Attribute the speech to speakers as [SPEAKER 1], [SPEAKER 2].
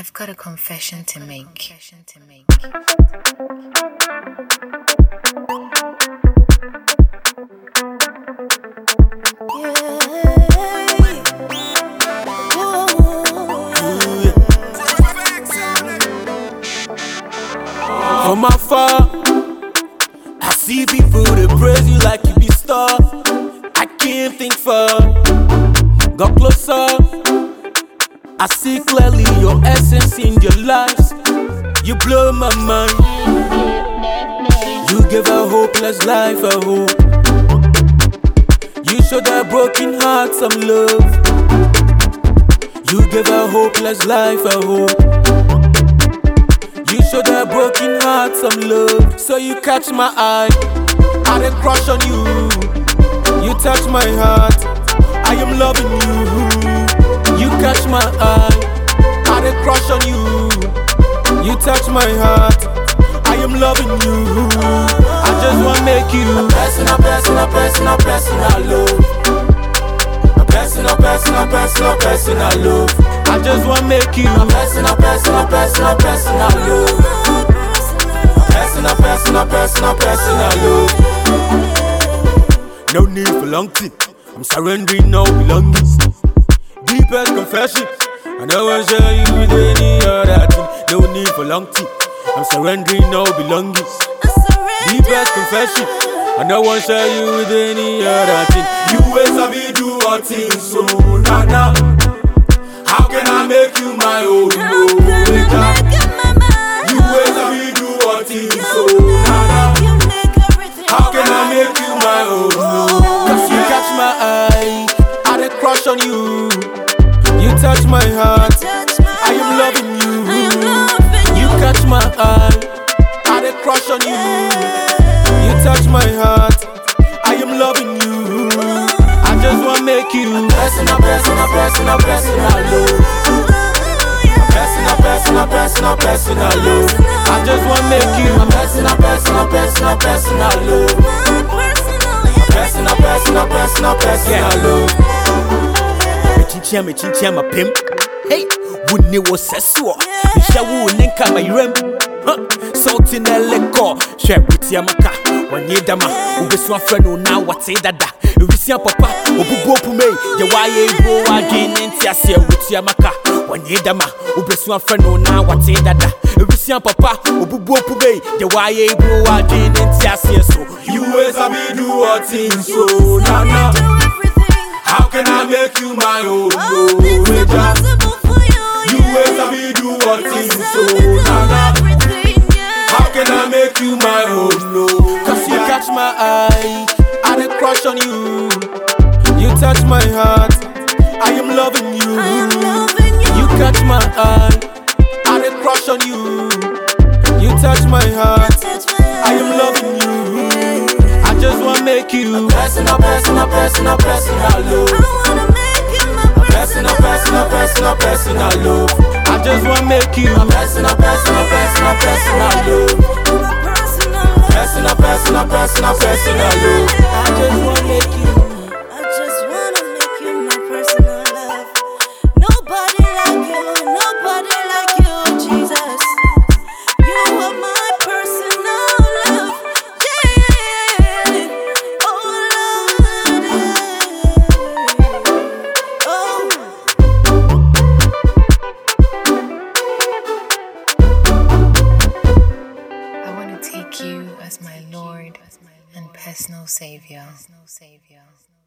[SPEAKER 1] I've got a confession to make.
[SPEAKER 2] From afar, I see people that praise you like you be star. I can't think far. Got closer, I see clearly your essence in your lives. You blow my mind. You give a hopeless life a hope. You show that broken heart some love. You give a hopeless life a hope. You show that broken heart some love. So you catch my eye. I dey crush on you. You touch my heart. I am loving you. You catch my eye. I dey crush on you. You touch my heart. I am loving you. I just wanna make you a person, a person, a person, a person I love. A person, a person, a person, a person I love. I just wanna make you a person, a person, a person, a person I love. A person, a person, a person, a person I love. No need for long tip. I'm surrendering no belongings. Deepest confession. I know I share you with any other thing. No need for long tip. I'm surrendering no belongings. Deepest confession. I know I share you with any other thing. You I be do all things so nah nah. Touch my heart, I am loving you. You catch my eye, I dey crush on you. You touch my heart, I am loving you. I just wanna make you a person, a person, a person, a person I love. Person, a person, a person, a person I love. I just wanna make you a person, a person, a person, a person I love. Person, a person, a person, a person I love.
[SPEAKER 3] akyinkyin ama akyinkyin ama pem hey wo ne wɔ sɛsoɔ nhyɛ wo ne nka ma yerɛm sɔɔte na ɛlɛkɔ hwɛ wotia ma ka wɔnye dama wobɛsu afrɛ no na wɔte dada ewisia papa obubu opume yɛ waayɛ ibo adwene ne nti aseɛ wotia ma ka wɔnye dama wobɛsu afrɛ no na wɔte dada ewisia papa obubu opume yɛ waayɛ ibo adwene ne nti aseɛ so?
[SPEAKER 2] You always have been do all things so na na. How can I make you my own? Oh, no, nigga. You ways I be do all things so nah nah. How can I make you my own? No, cause you catch my eye, I dey crush on you. You touch my heart, I am loving you. You catch my eye, I dey crush on you. You make you a person, a person, a person, a person I love. A person, a person, a person, a person I love. I just wanna make you my person, a
[SPEAKER 1] take you as my Lord and personal Savior.